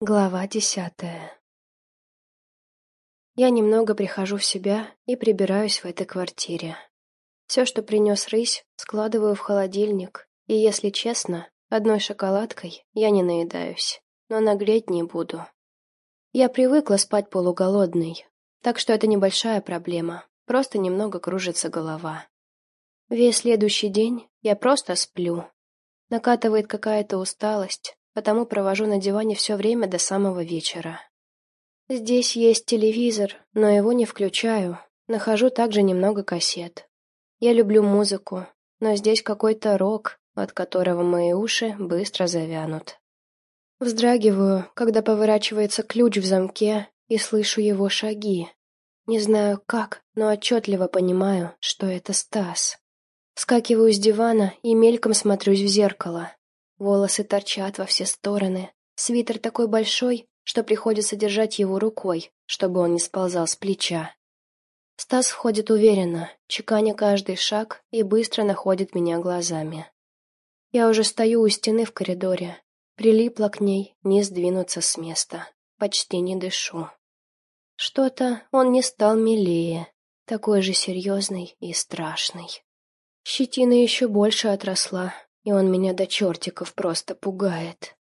Глава десятая Я немного прихожу в себя и прибираюсь в этой квартире. Все, что принес рысь, складываю в холодильник, и, если честно, одной шоколадкой я не наедаюсь, но наглеть не буду. Я привыкла спать полуголодной, так что это небольшая проблема, просто немного кружится голова. Весь следующий день я просто сплю. Накатывает какая-то усталость, потому провожу на диване все время до самого вечера. Здесь есть телевизор, но его не включаю. Нахожу также немного кассет. Я люблю музыку, но здесь какой-то рок, от которого мои уши быстро завянут. Вздрагиваю, когда поворачивается ключ в замке, и слышу его шаги. Не знаю как, но отчетливо понимаю, что это Стас. Скакиваю с дивана и мельком смотрюсь в зеркало. Волосы торчат во все стороны. Свитер такой большой, что приходится держать его рукой, чтобы он не сползал с плеча. Стас входит уверенно, чеканя каждый шаг и быстро находит меня глазами. Я уже стою у стены в коридоре, прилипла к ней, не сдвинуться с места, почти не дышу. Что-то он не стал милее, такой же серьезный и страшный. Щетина еще больше отросла, и он меня до чертиков просто пугает.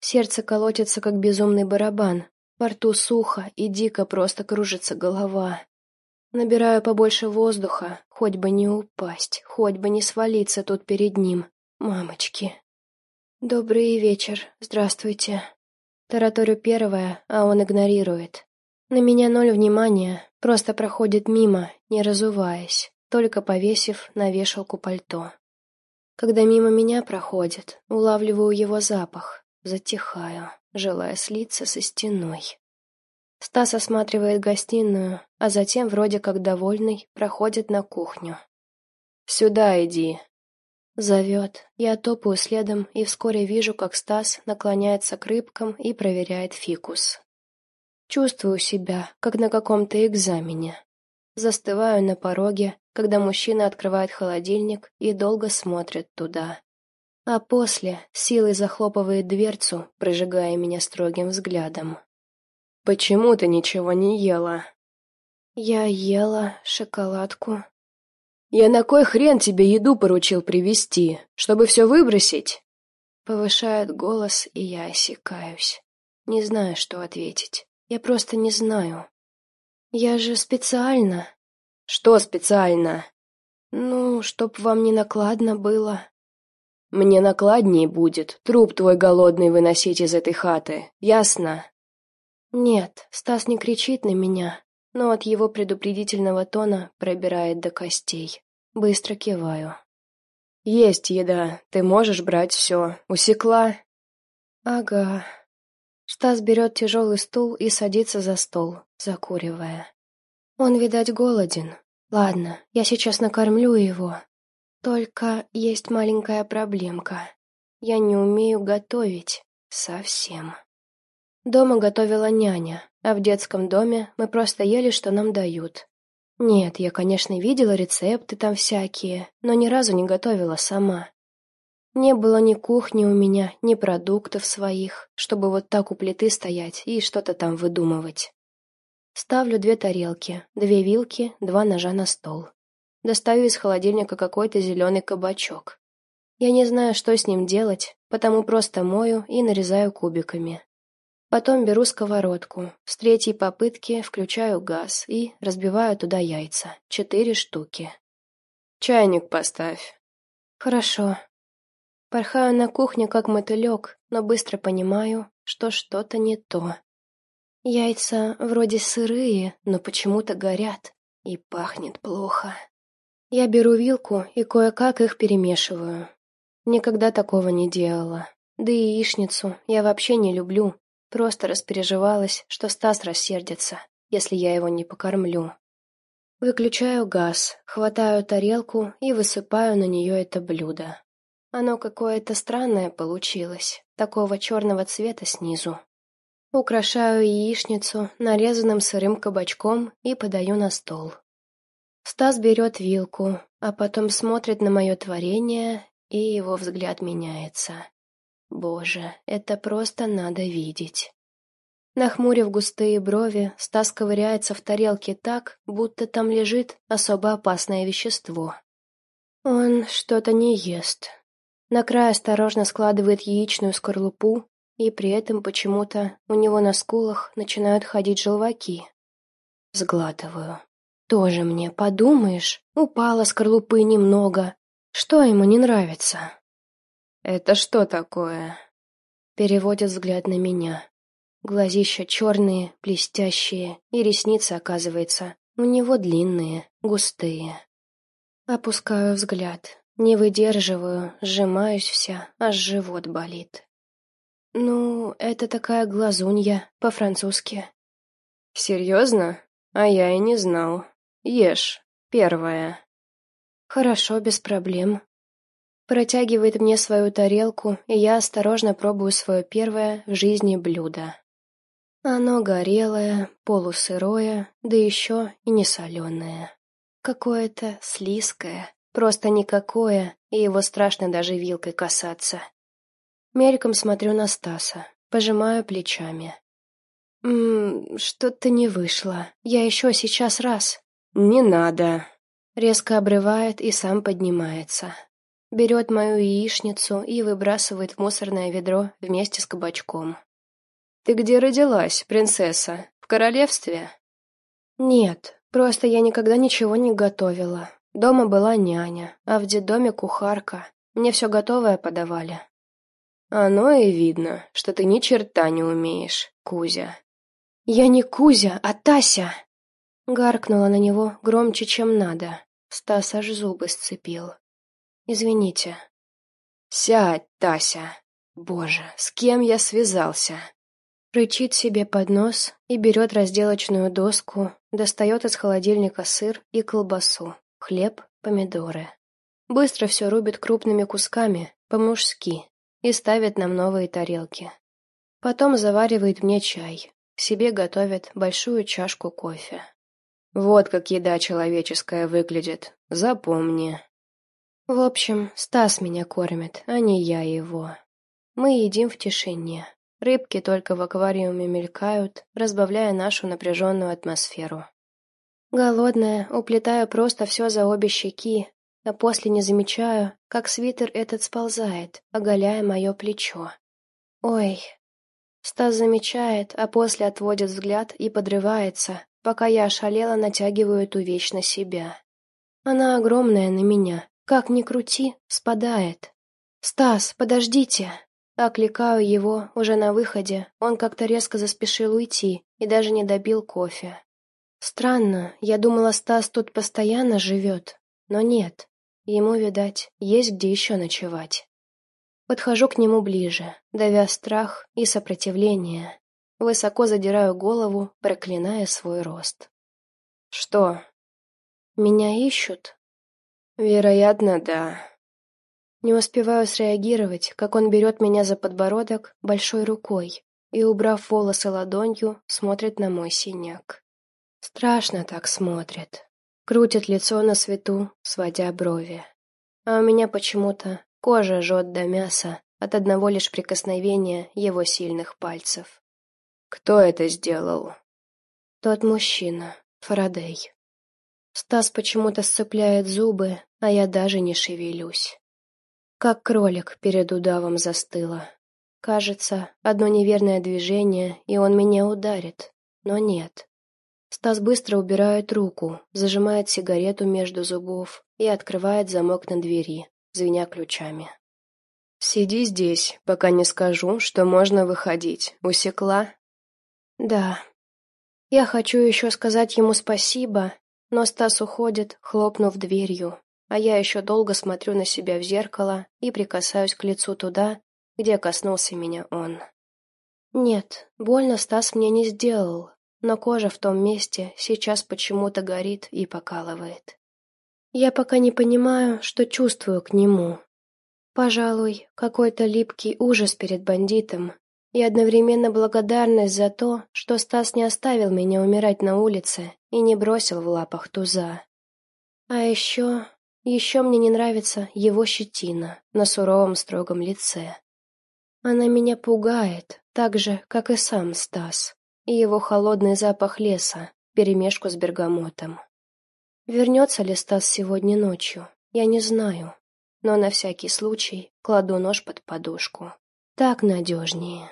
Сердце колотится, как безумный барабан, во рту сухо и дико просто кружится голова. Набираю побольше воздуха, хоть бы не упасть, хоть бы не свалиться тут перед ним. Мамочки. Добрый вечер, здравствуйте. Тараторю первое, а он игнорирует. На меня ноль внимания, просто проходит мимо, не разуваясь, только повесив на вешалку пальто. Когда мимо меня проходит, улавливаю его запах, затихаю, желая слиться со стеной. Стас осматривает гостиную, а затем, вроде как довольный, проходит на кухню. «Сюда иди!» Зовет. Я топаю следом и вскоре вижу, как Стас наклоняется к рыбкам и проверяет фикус. Чувствую себя, как на каком-то экзамене. Застываю на пороге, когда мужчина открывает холодильник и долго смотрит туда. А после силой захлопывает дверцу, прожигая меня строгим взглядом. «Почему ты ничего не ела?» «Я ела шоколадку». «Я на кой хрен тебе еду поручил привезти? Чтобы все выбросить?» Повышает голос, и я осекаюсь. Не знаю, что ответить. Я просто не знаю. «Я же специально...» «Что специально?» «Ну, чтоб вам не накладно было». «Мне накладнее будет труп твой голодный выносить из этой хаты, ясно?» Нет, Стас не кричит на меня, но от его предупредительного тона пробирает до костей. Быстро киваю. «Есть еда, ты можешь брать все. Усекла?» «Ага», Стас берет тяжелый стул и садится за стол, закуривая. Он, видать, голоден. Ладно, я сейчас накормлю его. Только есть маленькая проблемка. Я не умею готовить. Совсем. Дома готовила няня, а в детском доме мы просто ели, что нам дают. Нет, я, конечно, видела рецепты там всякие, но ни разу не готовила сама. Не было ни кухни у меня, ни продуктов своих, чтобы вот так у плиты стоять и что-то там выдумывать. Ставлю две тарелки, две вилки, два ножа на стол. Достаю из холодильника какой-то зеленый кабачок. Я не знаю, что с ним делать, потому просто мою и нарезаю кубиками. Потом беру сковородку, с третьей попытки включаю газ и разбиваю туда яйца, четыре штуки. «Чайник поставь». «Хорошо», Порхаю на кухне, как мотылек, но быстро понимаю, что что-то не то. Яйца вроде сырые, но почему-то горят, и пахнет плохо. Я беру вилку и кое-как их перемешиваю. Никогда такого не делала. Да и яичницу я вообще не люблю, просто распереживалась, что Стас рассердится, если я его не покормлю. Выключаю газ, хватаю тарелку и высыпаю на нее это блюдо. Оно какое-то странное получилось, такого черного цвета снизу. Украшаю яичницу нарезанным сырым кабачком и подаю на стол. Стас берет вилку, а потом смотрит на мое творение, и его взгляд меняется. Боже, это просто надо видеть. Нахмурив густые брови, Стас ковыряется в тарелке так, будто там лежит особо опасное вещество. Он что-то не ест. На край осторожно складывает яичную скорлупу, и при этом почему-то у него на скулах начинают ходить желваки. Сглатываю. Тоже мне, подумаешь, упала скорлупы немного. Что ему не нравится? «Это что такое?» Переводит взгляд на меня. Глазища черные, блестящие, и ресницы, оказывается, у него длинные, густые. Опускаю взгляд, не выдерживаю, сжимаюсь вся, аж живот болит. Ну, это такая глазунья, по-французски. Серьезно? А я и не знал. Ешь, первая. Хорошо, без проблем. Протягивает мне свою тарелку, и я осторожно пробую свое первое в жизни блюдо. Оно горелое, полусырое, да еще и не соленое. Какое-то слизкое, просто никакое, и его страшно даже вилкой касаться. Мельком смотрю на Стаса, пожимаю плечами. «Ммм, что-то не вышло. Я еще сейчас раз». «Не надо». Резко обрывает и сам поднимается. Берет мою яичницу и выбрасывает в мусорное ведро вместе с кабачком. «Ты где родилась, принцесса? В королевстве?» «Нет, просто я никогда ничего не готовила. Дома была няня, а в детдоме кухарка. Мне все готовое подавали». «Оно и видно, что ты ни черта не умеешь, Кузя». «Я не Кузя, а Тася!» Гаркнула на него громче, чем надо. Стас аж зубы сцепил. «Извините». «Сядь, Тася! Боже, с кем я связался?» Рычит себе под нос и берет разделочную доску, достает из холодильника сыр и колбасу, хлеб, помидоры. Быстро все рубит крупными кусками, по-мужски, и ставит нам новые тарелки. Потом заваривает мне чай, себе готовит большую чашку кофе. Вот как еда человеческая выглядит, запомни. В общем, Стас меня кормит, а не я его. Мы едим в тишине. Рыбки только в аквариуме мелькают, разбавляя нашу напряженную атмосферу. Голодная, уплетаю просто все за обе щеки, а после не замечаю, как свитер этот сползает, оголяя мое плечо. Ой. Стас замечает, а после отводит взгляд и подрывается, пока я ошалела натягиваю эту вещь на себя. Она огромная на меня, как ни крути, спадает. «Стас, подождите!» Окликаю его уже на выходе, он как-то резко заспешил уйти и даже не добил кофе. Странно, я думала, Стас тут постоянно живет, но нет. Ему, видать, есть где еще ночевать. Подхожу к нему ближе, давя страх и сопротивление. Высоко задираю голову, проклиная свой рост. «Что?» «Меня ищут?» «Вероятно, да», не успеваю среагировать, как он берет меня за подбородок большой рукой и, убрав волосы ладонью, смотрит на мой синяк. Страшно так смотрит. Крутит лицо на свету, сводя брови. А у меня почему-то кожа жжет до мяса от одного лишь прикосновения его сильных пальцев. «Кто это сделал?» «Тот мужчина, Фарадей». Стас почему-то сцепляет зубы, а я даже не шевелюсь. Как кролик перед удавом застыла. Кажется, одно неверное движение, и он меня ударит. Но нет. Стас быстро убирает руку, зажимает сигарету между зубов и открывает замок на двери, звеня ключами. «Сиди здесь, пока не скажу, что можно выходить. Усекла?» «Да. Я хочу еще сказать ему спасибо, но Стас уходит, хлопнув дверью, а я еще долго смотрю на себя в зеркало и прикасаюсь к лицу туда, где коснулся меня он. Нет, больно Стас мне не сделал, но кожа в том месте сейчас почему-то горит и покалывает. Я пока не понимаю, что чувствую к нему. Пожалуй, какой-то липкий ужас перед бандитом и одновременно благодарность за то, что Стас не оставил меня умирать на улице и не бросил в лапах туза. А еще еще мне не нравится его щетина на суровом строгом лице. Она меня пугает, так же, как и сам Стас. И его холодный запах леса, перемешку с бергамотом. Вернется ли Стас сегодня ночью, я не знаю, но на всякий случай кладу нож под подушку. Так надежнее.